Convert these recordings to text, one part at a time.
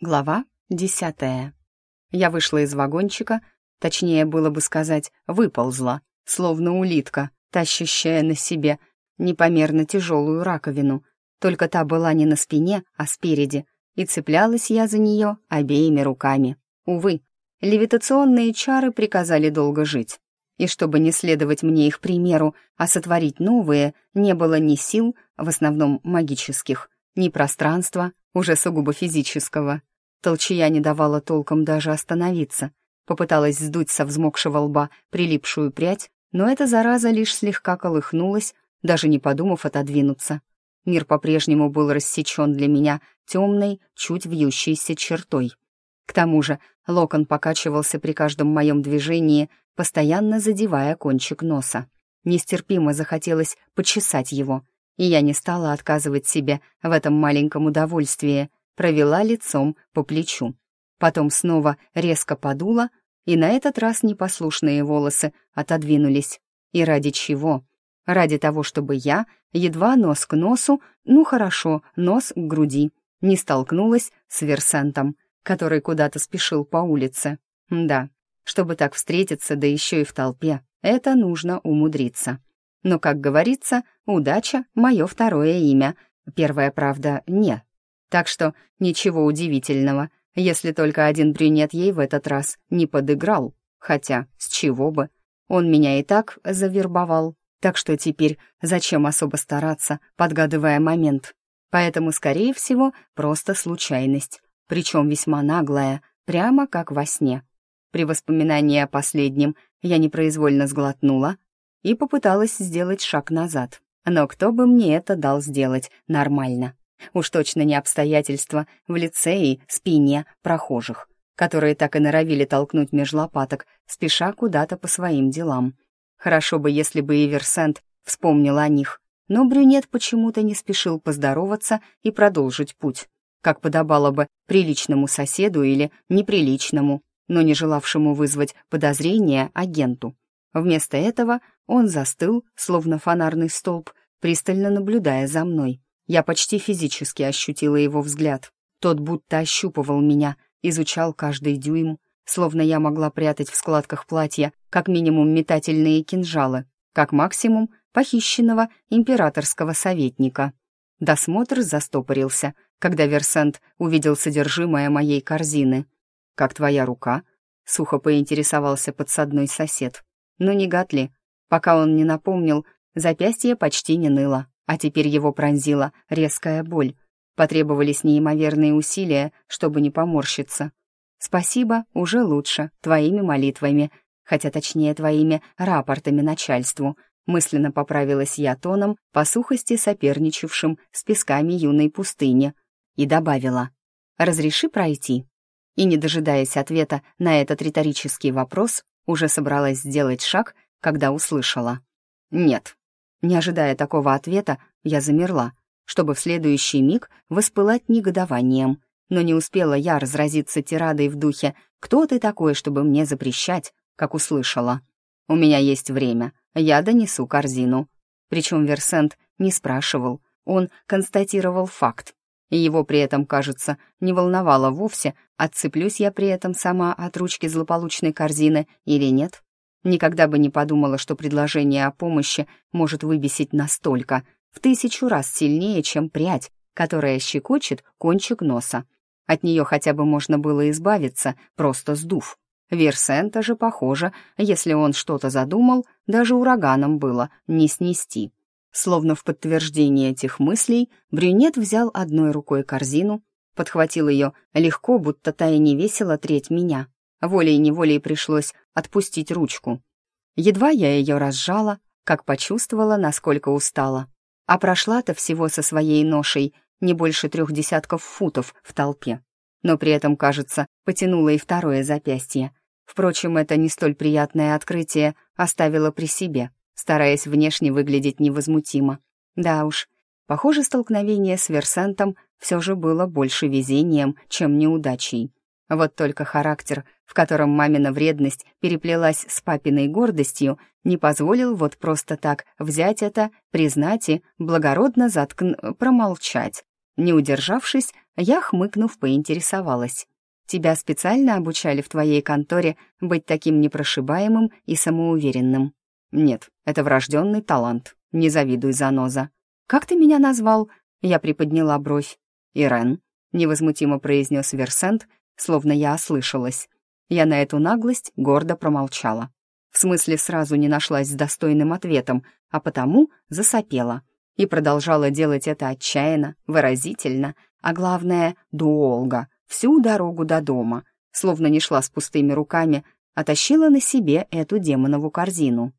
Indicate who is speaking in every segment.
Speaker 1: Глава десятая. Я вышла из вагончика, точнее было бы сказать, выползла, словно улитка, тащащая на себе непомерно тяжелую раковину. Только та была не на спине, а спереди, и цеплялась я за нее обеими руками. Увы, левитационные чары приказали долго жить. И чтобы не следовать мне их примеру, а сотворить новые, не было ни сил, в основном магических, ни пространства, уже сугубо физического. Толчья не давала толком даже остановиться. Попыталась сдуть со взмокшего лба прилипшую прядь, но эта зараза лишь слегка колыхнулась, даже не подумав отодвинуться. Мир по-прежнему был рассечен для меня темной, чуть вьющейся чертой. К тому же локон покачивался при каждом моем движении, постоянно задевая кончик носа. Нестерпимо захотелось почесать его, и я не стала отказывать себе в этом маленьком удовольствии, провела лицом по плечу. Потом снова резко подула, и на этот раз непослушные волосы отодвинулись. И ради чего? Ради того, чтобы я, едва нос к носу, ну хорошо, нос к груди, не столкнулась с Версентом, который куда-то спешил по улице. Да, чтобы так встретиться, да еще и в толпе, это нужно умудриться. Но, как говорится, удача — мое второе имя. Первое, правда, не. Так что ничего удивительного, если только один брюнет ей в этот раз не подыграл. Хотя, с чего бы? Он меня и так завербовал. Так что теперь зачем особо стараться, подгадывая момент? Поэтому, скорее всего, просто случайность. Причем весьма наглая, прямо как во сне. При воспоминании о последнем я непроизвольно сглотнула, и попыталась сделать шаг назад. Но кто бы мне это дал сделать нормально? Уж точно не обстоятельства в лице и спине прохожих, которые так и норовили толкнуть меж лопаток, спеша куда-то по своим делам. Хорошо бы, если бы Иверсент вспомнил о них, но брюнет почему-то не спешил поздороваться и продолжить путь, как подобало бы приличному соседу или неприличному, но не желавшему вызвать подозрения агенту. Вместо этого он застыл, словно фонарный столб, пристально наблюдая за мной. Я почти физически ощутила его взгляд. Тот будто ощупывал меня, изучал каждый дюйм, словно я могла прятать в складках платья как минимум метательные кинжалы, как максимум похищенного императорского советника. Досмотр застопорился, когда Версент увидел содержимое моей корзины. «Как твоя рука?» — сухо поинтересовался подсадной сосед. Но не Гатли. Пока он не напомнил, запястье почти не ныло, а теперь его пронзила резкая боль. Потребовались неимоверные усилия, чтобы не поморщиться. «Спасибо, уже лучше, твоими молитвами, хотя точнее твоими рапортами начальству», мысленно поправилась я тоном, по сухости соперничавшим с песками юной пустыни, и добавила «Разреши пройти». И, не дожидаясь ответа на этот риторический вопрос, уже собралась сделать шаг, когда услышала. «Нет». Не ожидая такого ответа, я замерла, чтобы в следующий миг воспылать негодованием. Но не успела я разразиться тирадой в духе «Кто ты такой, чтобы мне запрещать?» как услышала. «У меня есть время, я донесу корзину». Причем Версент не спрашивал, он констатировал факт и его при этом, кажется, не волновало вовсе, отцеплюсь я при этом сама от ручки злополучной корзины или нет. Никогда бы не подумала, что предложение о помощи может выбесить настолько, в тысячу раз сильнее, чем прядь, которая щекочет кончик носа. От нее хотя бы можно было избавиться, просто сдув. Версента же, похоже, если он что-то задумал, даже ураганом было не снести. Словно в подтверждение этих мыслей, брюнет взял одной рукой корзину, подхватил ее легко, будто та и не весила треть меня. Волей-неволей пришлось отпустить ручку. Едва я ее разжала, как почувствовала, насколько устала. А прошла-то всего со своей ношей не больше трех десятков футов в толпе. Но при этом, кажется, потянула и второе запястье. Впрочем, это не столь приятное открытие оставила при себе стараясь внешне выглядеть невозмутимо. Да уж, похоже, столкновение с Версентом все же было больше везением, чем неудачей. Вот только характер, в котором мамина вредность переплелась с папиной гордостью, не позволил вот просто так взять это, признать и благородно заткн... промолчать. Не удержавшись, Я, хмыкнув, поинтересовалась. «Тебя специально обучали в твоей конторе быть таким непрошибаемым и самоуверенным?» «Нет, это врожденный талант. Не завидуй, заноза». «Как ты меня назвал?» Я приподняла бровь. «Ирен», — невозмутимо произнес Версент, словно я ослышалась. Я на эту наглость гордо промолчала. В смысле, сразу не нашлась с достойным ответом, а потому засопела. И продолжала делать это отчаянно, выразительно, а главное, долго, всю дорогу до дома, словно не шла с пустыми руками, а на себе эту демонову корзину.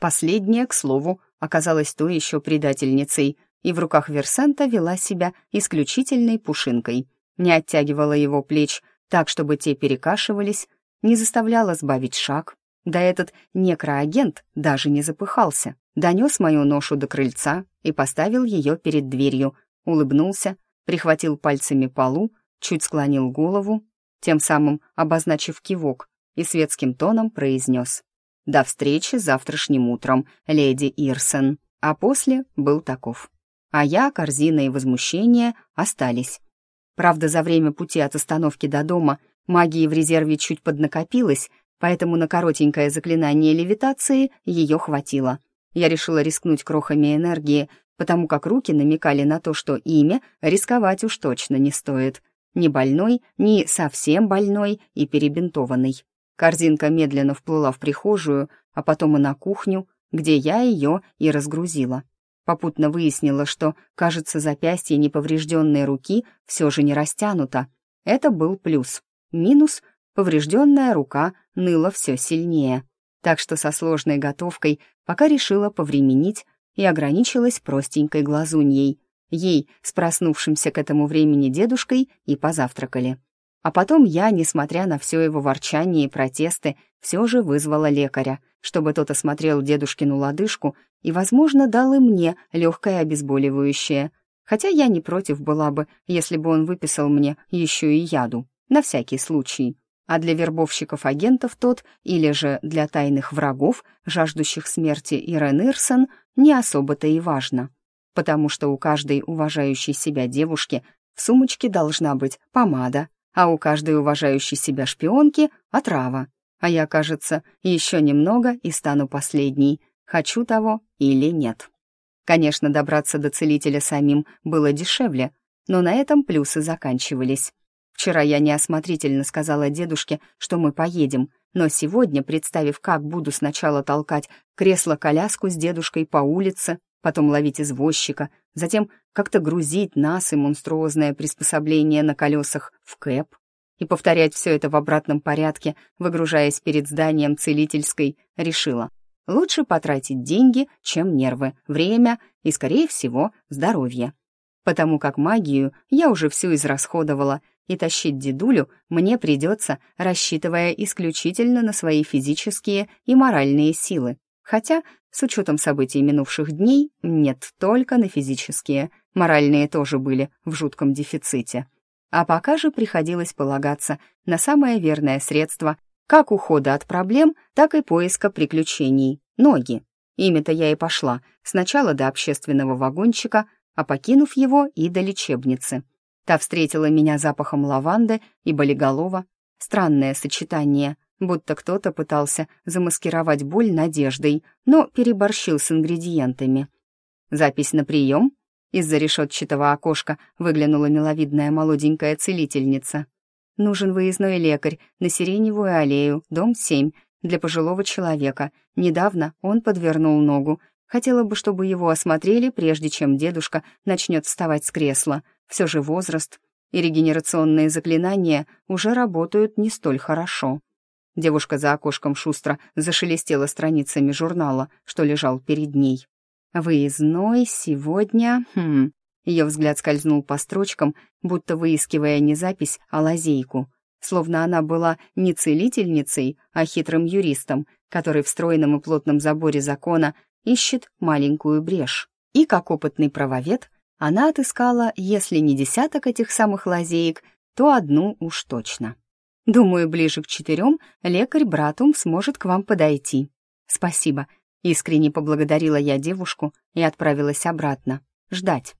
Speaker 1: Последняя, к слову, оказалась той еще предательницей, и в руках Версента вела себя исключительной пушинкой, не оттягивала его плеч так, чтобы те перекашивались, не заставляла сбавить шаг, да этот некроагент даже не запыхался, донес мою ношу до крыльца и поставил ее перед дверью, улыбнулся, прихватил пальцами полу, чуть склонил голову, тем самым обозначив кивок, и светским тоном произнес «До встречи завтрашним утром, леди Ирсен», а после был таков. А я, корзина и возмущение остались. Правда, за время пути от остановки до дома магии в резерве чуть поднакопилось, поэтому на коротенькое заклинание левитации ее хватило. Я решила рискнуть крохами энергии, потому как руки намекали на то, что имя рисковать уж точно не стоит. Ни больной, ни совсем больной и перебинтованный. Корзинка медленно вплыла в прихожую, а потом и на кухню, где я ее и разгрузила. Попутно выяснила, что, кажется, запястье неповрежденной руки все же не растянуто. Это был плюс. Минус — поврежденная рука ныла все сильнее. Так что со сложной готовкой пока решила повременить и ограничилась простенькой глазуньей. Ей, с проснувшимся к этому времени дедушкой, и позавтракали. А потом я, несмотря на все его ворчание и протесты, все же вызвала лекаря, чтобы тот осмотрел дедушкину лодыжку и, возможно, дал и мне легкое обезболивающее. Хотя я не против была бы, если бы он выписал мне еще и яду, на всякий случай. А для вербовщиков-агентов тот, или же для тайных врагов, жаждущих смерти Ирен Ирсон, не особо-то и важно. Потому что у каждой уважающей себя девушки в сумочке должна быть помада, а у каждой уважающей себя шпионки — отрава. А я, кажется, еще немного и стану последней, хочу того или нет. Конечно, добраться до целителя самим было дешевле, но на этом плюсы заканчивались. Вчера я неосмотрительно сказала дедушке, что мы поедем, но сегодня, представив, как буду сначала толкать кресло-коляску с дедушкой по улице, потом ловить извозчика, затем как-то грузить нас и монструозное приспособление на колесах в кэп, и повторять все это в обратном порядке, выгружаясь перед зданием целительской, решила. Лучше потратить деньги, чем нервы, время и, скорее всего, здоровье. Потому как магию я уже всю израсходовала, и тащить дедулю мне придется, рассчитывая исключительно на свои физические и моральные силы. Хотя, с учетом событий минувших дней, нет только на физические. Моральные тоже были в жутком дефиците. А пока же приходилось полагаться на самое верное средство как ухода от проблем, так и поиска приключений — ноги. Ими-то я и пошла, сначала до общественного вагончика, а покинув его и до лечебницы. Та встретила меня запахом лаванды и болиголова. Странное сочетание, будто кто-то пытался замаскировать боль надеждой, но переборщил с ингредиентами. Запись на прием из-за решетчатого окошка выглянула миловидная молоденькая целительница. «Нужен выездной лекарь на Сиреневую аллею, дом 7, для пожилого человека. Недавно он подвернул ногу. Хотела бы, чтобы его осмотрели, прежде чем дедушка начнет вставать с кресла. Все же возраст. И регенерационные заклинания уже работают не столь хорошо». Девушка за окошком шустро зашелестела страницами журнала, что лежал перед ней. Выездной сегодня... Хм... Ее взгляд скользнул по строчкам, будто выискивая не запись, а лазейку. Словно она была не целительницей, а хитрым юристом, который в стройном и плотном заборе закона ищет маленькую брешь. И, как опытный правовед, она отыскала, если не десяток этих самых лазеек, то одну уж точно. Думаю, ближе к четырем лекарь Братум сможет к вам подойти. Спасибо, Искренне поблагодарила я девушку и отправилась обратно. Ждать.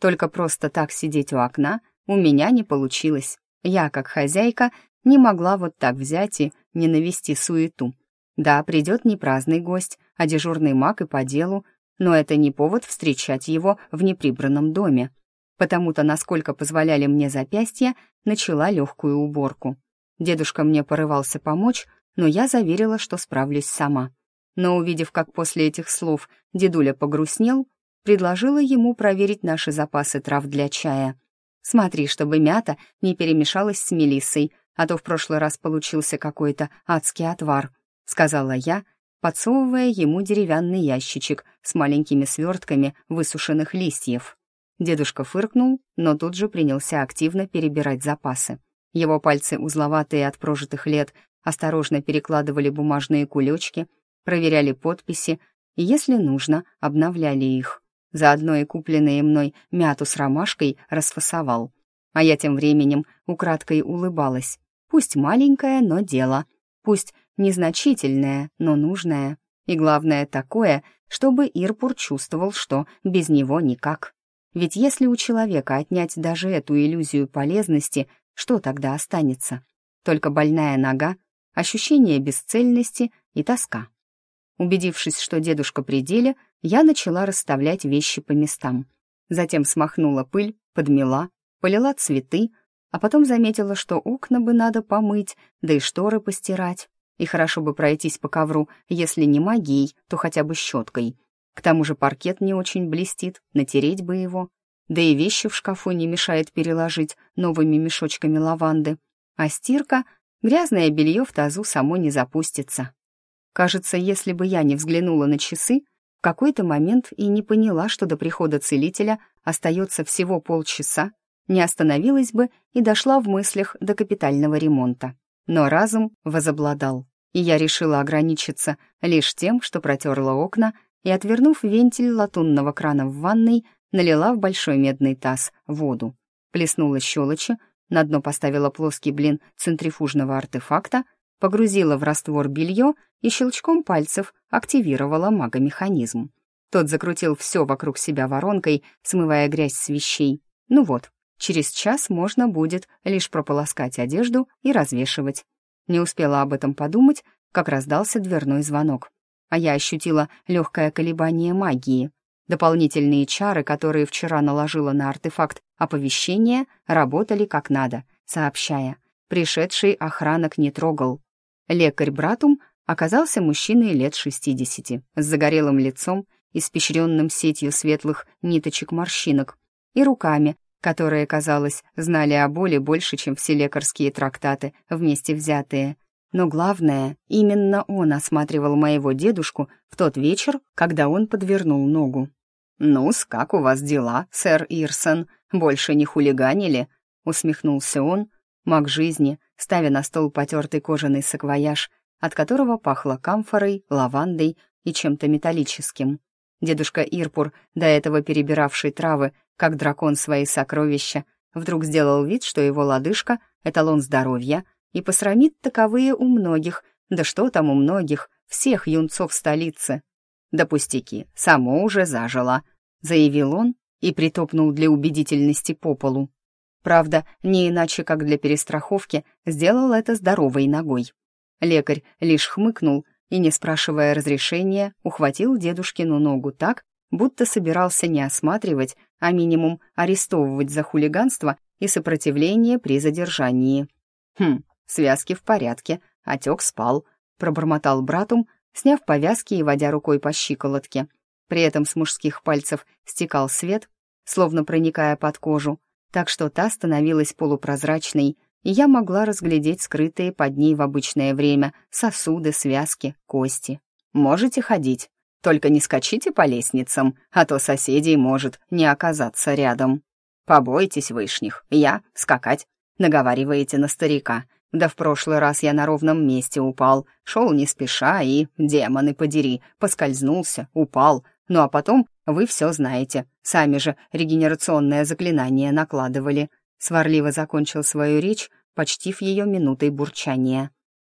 Speaker 1: Только просто так сидеть у окна у меня не получилось. Я, как хозяйка, не могла вот так взять и не навести суету. Да, придет не праздный гость, а дежурный маг и по делу, но это не повод встречать его в неприбранном доме. Потому-то, насколько позволяли мне запястья, начала легкую уборку. Дедушка мне порывался помочь, но я заверила, что справлюсь сама. Но увидев, как после этих слов дедуля погрустнел, предложила ему проверить наши запасы трав для чая. Смотри, чтобы мята не перемешалась с мелиссой, а то в прошлый раз получился какой-то адский отвар», — сказала я, подсовывая ему деревянный ящичек с маленькими свертками высушенных листьев. Дедушка фыркнул, но тут же принялся активно перебирать запасы. Его пальцы, узловатые от прожитых лет, осторожно перекладывали бумажные кулечки, проверяли подписи и, если нужно, обновляли их. Заодно и купленные мной мяту с ромашкой расфасовал. А я тем временем украдкой улыбалась. Пусть маленькое, но дело. Пусть незначительное, но нужное. И главное такое, чтобы Ирпур чувствовал, что без него никак. Ведь если у человека отнять даже эту иллюзию полезности, что тогда останется? Только больная нога, ощущение бесцельности и тоска. Убедившись, что дедушка при деле, я начала расставлять вещи по местам. Затем смахнула пыль, подмела, полила цветы, а потом заметила, что окна бы надо помыть, да и шторы постирать. И хорошо бы пройтись по ковру, если не магией, то хотя бы щеткой. К тому же паркет не очень блестит, натереть бы его. Да и вещи в шкафу не мешает переложить новыми мешочками лаванды. А стирка, грязное белье в тазу само не запустится. Кажется, если бы я не взглянула на часы, в какой-то момент и не поняла, что до прихода целителя остается всего полчаса, не остановилась бы и дошла в мыслях до капитального ремонта. Но разум возобладал, и я решила ограничиться лишь тем, что протерла окна и, отвернув вентиль латунного крана в ванной, налила в большой медный таз воду, плеснула щелочи, на дно поставила плоский блин центрифужного артефакта, погрузила в раствор белье и щелчком пальцев активировала магомеханизм. Тот закрутил все вокруг себя воронкой, смывая грязь с вещей. Ну вот, Через час можно будет лишь прополоскать одежду и развешивать. Не успела об этом подумать, как раздался дверной звонок. А я ощутила легкое колебание магии. Дополнительные чары, которые вчера наложила на артефакт оповещения, работали как надо, сообщая. Пришедший охранок не трогал. Лекарь Братум оказался мужчиной лет шестидесяти, с загорелым лицом, испещренным сетью светлых ниточек морщинок, и руками, которые, казалось, знали о боли больше, чем все лекарские трактаты, вместе взятые. Но главное, именно он осматривал моего дедушку в тот вечер, когда он подвернул ногу. «Ну-с, как у вас дела, сэр Ирсон? Больше не хулиганили?» — усмехнулся он, маг жизни, ставя на стол потертый кожаный саквояж, от которого пахло камфорой, лавандой и чем-то металлическим. Дедушка Ирпур, до этого перебиравший травы, как дракон свои сокровища, вдруг сделал вид, что его лодыжка — эталон здоровья, и посрамит таковые у многих, да что там у многих, всех юнцов столицы. «Да пустяки, само уже зажило», — заявил он и притопнул для убедительности по полу. Правда, не иначе, как для перестраховки, сделал это здоровой ногой. Лекарь лишь хмыкнул и, не спрашивая разрешения, ухватил дедушкину ногу так, будто собирался не осматривать, а минимум арестовывать за хулиганство и сопротивление при задержании. «Хм, связки в порядке, отек спал», — пробормотал братум, сняв повязки и водя рукой по щиколотке. При этом с мужских пальцев стекал свет, словно проникая под кожу, так что та становилась полупрозрачной, и я могла разглядеть скрытые под ней в обычное время сосуды, связки, кости. «Можете ходить?» Только не скачите по лестницам, а то соседей может не оказаться рядом. Побойтесь вышних, я скакать. Наговариваете на старика. Да в прошлый раз я на ровном месте упал, шел не спеша и, демоны подери, поскользнулся, упал. Ну а потом вы все знаете, сами же регенерационное заклинание накладывали. Сварливо закончил свою речь, почтив ее минутой бурчания.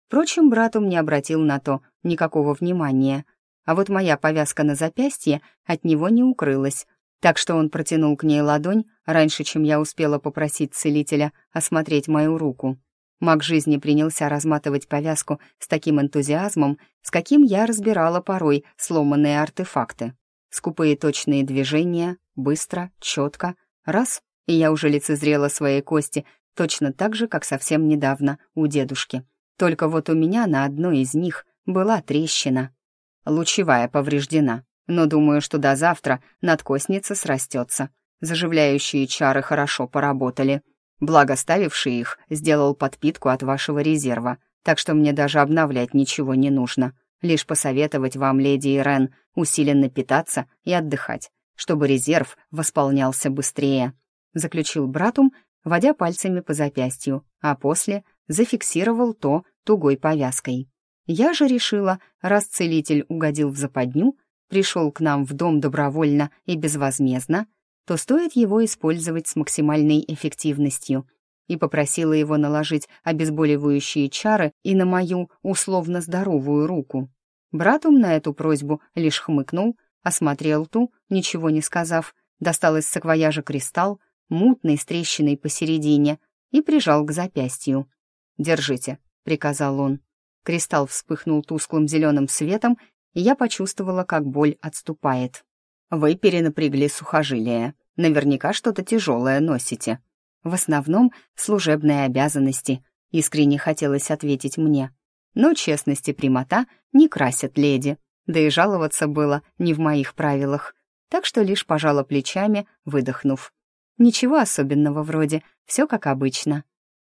Speaker 1: Впрочем, брату не обратил на то никакого внимания — а вот моя повязка на запястье от него не укрылась. Так что он протянул к ней ладонь раньше, чем я успела попросить целителя осмотреть мою руку. Маг жизни принялся разматывать повязку с таким энтузиазмом, с каким я разбирала порой сломанные артефакты. Скупые точные движения, быстро, четко, раз, и я уже лицезрела свои кости точно так же, как совсем недавно у дедушки. Только вот у меня на одной из них была трещина. Лучевая повреждена, но думаю, что до завтра надкосница срастется. Заживляющие чары хорошо поработали. Благо, ставивший их сделал подпитку от вашего резерва, так что мне даже обновлять ничего не нужно. Лишь посоветовать вам, леди Ирен, усиленно питаться и отдыхать, чтобы резерв восполнялся быстрее», — заключил Братум, водя пальцами по запястью, а после зафиксировал то тугой повязкой. Я же решила, раз целитель угодил в западню, пришел к нам в дом добровольно и безвозмездно, то стоит его использовать с максимальной эффективностью. И попросила его наложить обезболивающие чары и на мою условно здоровую руку. Братум на эту просьбу лишь хмыкнул, осмотрел ту, ничего не сказав, достал из саквояжа кристалл, мутный с трещиной посередине, и прижал к запястью. «Держите», — приказал он. Кристалл вспыхнул тусклым зеленым светом, и я почувствовала, как боль отступает. Вы перенапрягли сухожилия. Наверняка что-то тяжелое носите. В основном служебные обязанности, искренне хотелось ответить мне. Но честность и прямота не красят леди, да и жаловаться было не в моих правилах. Так что лишь пожала плечами, выдохнув. Ничего особенного вроде, все как обычно.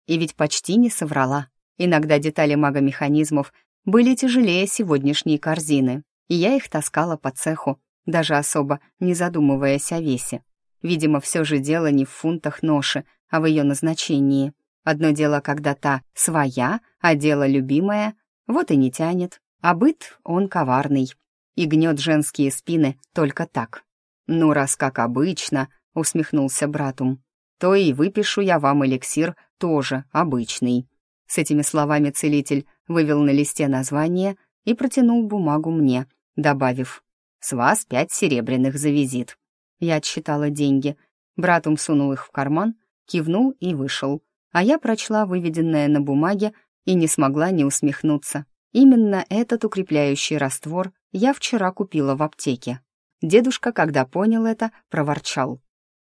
Speaker 1: И ведь почти не соврала. Иногда детали магомеханизмов были тяжелее сегодняшней корзины, и я их таскала по цеху, даже особо не задумываясь о весе. Видимо, все же дело не в фунтах ноши, а в ее назначении. Одно дело, когда та своя, а дело любимое, вот и не тянет. А быт, он коварный. И гнет женские спины только так. «Ну, раз как обычно», — усмехнулся братум, «то и выпишу я вам эликсир тоже обычный». С этими словами целитель вывел на листе название и протянул бумагу мне, добавив с вас пять серебряных за визит». Я отсчитала деньги. Братум сунул их в карман, кивнул и вышел. А я прочла выведенное на бумаге и не смогла не усмехнуться. Именно этот укрепляющий раствор я вчера купила в аптеке. Дедушка, когда понял это, проворчал.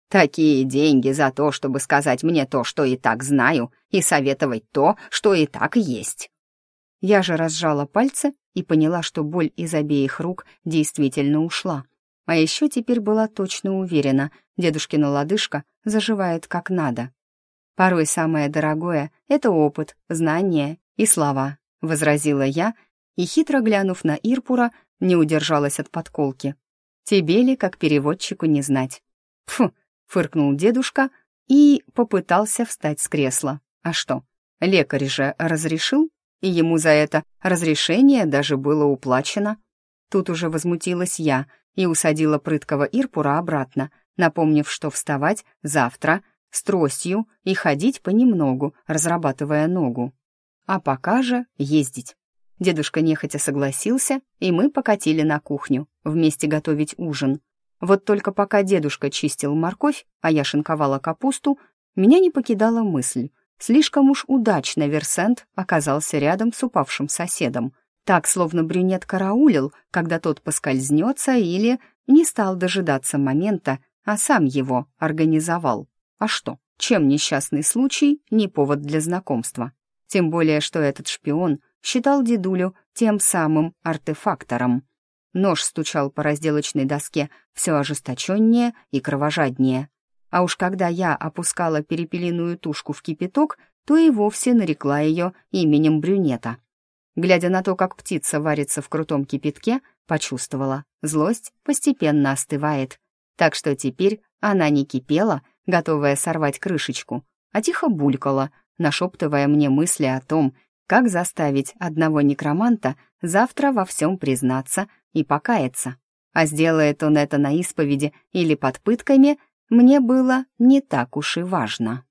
Speaker 1: «Такие деньги за то, чтобы сказать мне то, что и так знаю, и советовать то, что и так есть». Я же разжала пальцы и поняла, что боль из обеих рук действительно ушла. А еще теперь была точно уверена, дедушкина лодыжка заживает как надо. Порой самое дорогое — это опыт, знания и слова, — возразила я, и, хитро глянув на Ирпура, не удержалась от подколки. «Тебе ли, как переводчику, не знать?» «Фу!» — фыркнул дедушка и попытался встать с кресла. «А что, лекарь же разрешил?» И ему за это разрешение даже было уплачено. Тут уже возмутилась я и усадила прыткого Ирпура обратно, напомнив, что вставать завтра с тростью и ходить понемногу, разрабатывая ногу. А пока же ездить. Дедушка нехотя согласился, и мы покатили на кухню, вместе готовить ужин. Вот только пока дедушка чистил морковь, а я шинковала капусту, меня не покидала мысль, Слишком уж удачно Версент оказался рядом с упавшим соседом. Так, словно брюнет караулил, когда тот поскользнется или не стал дожидаться момента, а сам его организовал. А что, чем несчастный случай не повод для знакомства? Тем более, что этот шпион считал дедулю тем самым артефактором. Нож стучал по разделочной доске все ожесточеннее и кровожаднее. А уж когда я опускала перепелиную тушку в кипяток, то и вовсе нарекла ее именем брюнета. Глядя на то, как птица варится в крутом кипятке, почувствовала, злость постепенно остывает. Так что теперь она не кипела, готовая сорвать крышечку, а тихо булькала, нашептывая мне мысли о том, как заставить одного некроманта завтра во всем признаться и покаяться. А сделает он это на исповеди или под пытками — мне было не так уж и важно.